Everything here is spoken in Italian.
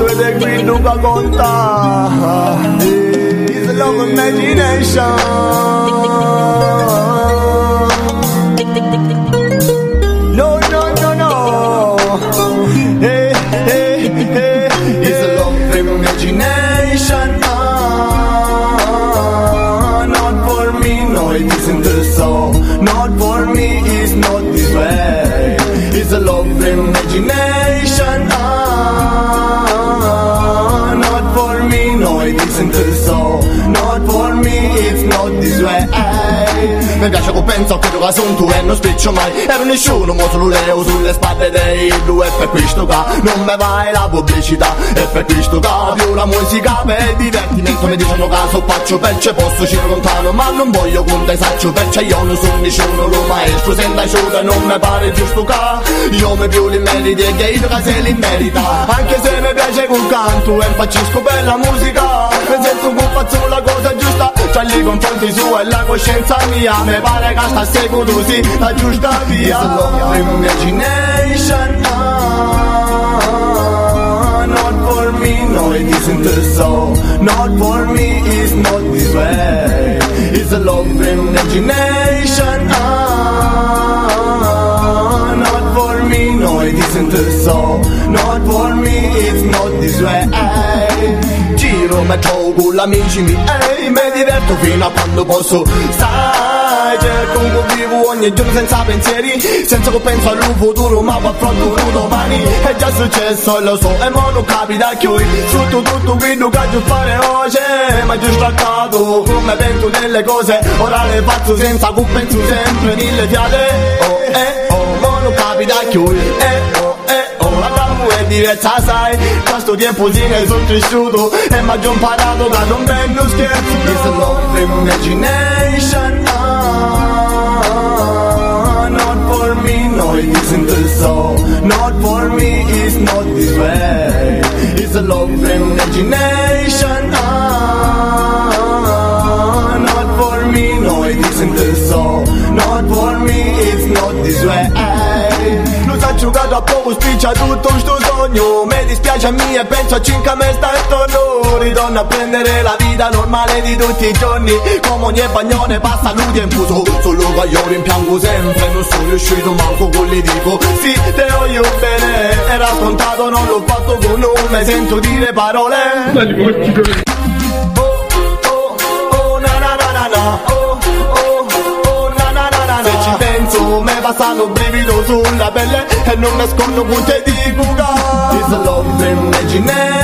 tu ed qui Luca conta It's a love imagination. No, no, no, no. Hey, hey, hey. It's a love imagination Not for me, no it isn't so Not for me, it's not this way. It's a love imagination no it isn't so Not for me, it's not this way. Mi piace che penso che tu un tu e non spiccio mai. E per nessuno mo solo leo sulle spalle dei due. E per questo qua non me vai la pubblicità. E per questo qua più la musica per il divertimento Mi dicono caso faccio perciò posso uscire lontano Ma non voglio con te saccio perciò io non sono nessuno Lo maestro sembra aiuto e non mi pare giusto qua Io mi più li meriti e che io che se li merita. Anche se mi piace col canto e faccisco per la musica Mi sento che faccio la cosa giusta C'ha lì confronti su e la coscienza mia Mi pare che sta seguendo sì la giusta via. It's a love imagination Not for me, it's not this way. It's a love imagination. Ah, Not for me, no it isn't so Not for me, it's not this way. Giro me con l'amici miei Mi diverto fino a quando posso Sai, cerco un po' vivo ogni giorno senza pensieri. Senza che penso al futuro ma affronto un domani. È già successo lo so e mo non capita più. Sotto tutto quello che devo fare oggi. Ma giusto accaduto come penso delle cose. Ora le faccio senza che penso sempre nelle fiate. Oh eh oh mo non capita più. Eh oh eh oh diversa sai. Questo tempo sì ne sono cresciuto E ma già imparato che non vengo so Not for me, it's not this way. It's a love imagination ah, Not for me, no it isn't so Not for me, it's not this way Giocato a poco spiccia tutto sto sogno. Mi dispiace a me e penso a cinque me sta intorno Ritorno a prendere la vita normale di tutti i giorni. Come ogni bagnone passa lui tempo so, Solo che io rimpiango sempre. Non sono riuscito manco con li dico. Sì, te voglio bene. Era scontato, non l'ho fatto con non mi sento dire parole. Oh, oh, oh, na na na na na. Oh, oh, oh, na na na na na. Se ci penso me passano brivido sulla pelle non nascondo punte di fuga It's a love imagination